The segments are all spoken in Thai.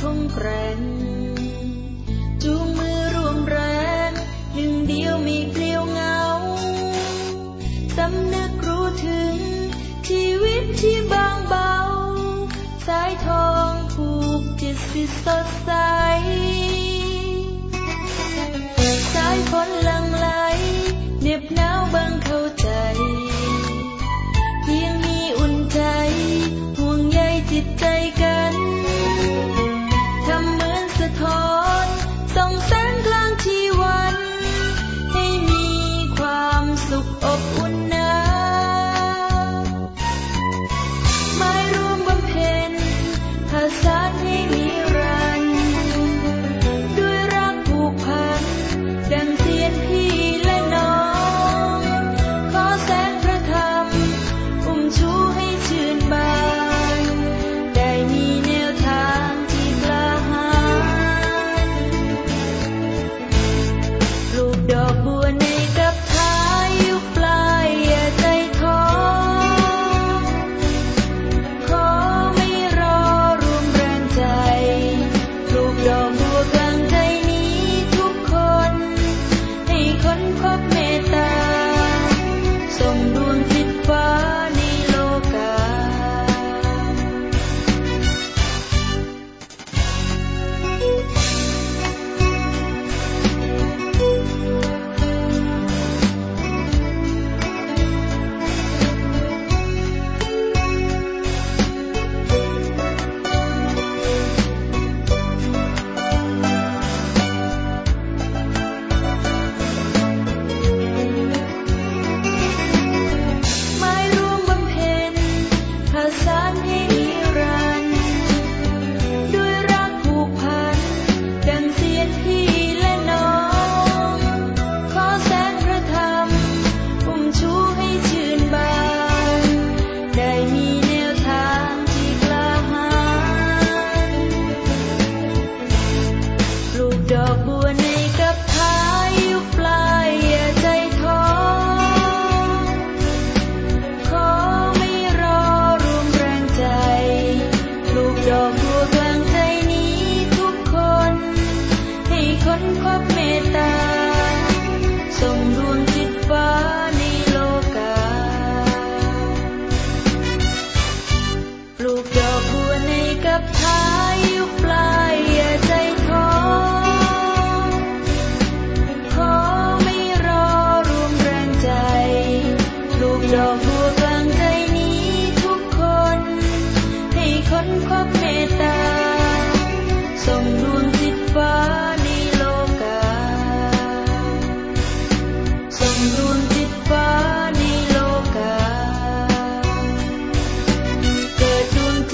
คงแกร่งจูงมือร่วมแรงหนึ่งเดียวมีเปลี่ยวเงาสำนึกรู้ถึงชีวิตที่บางเบา สายทองผูกจิตสิสดใส 送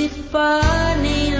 Tiffany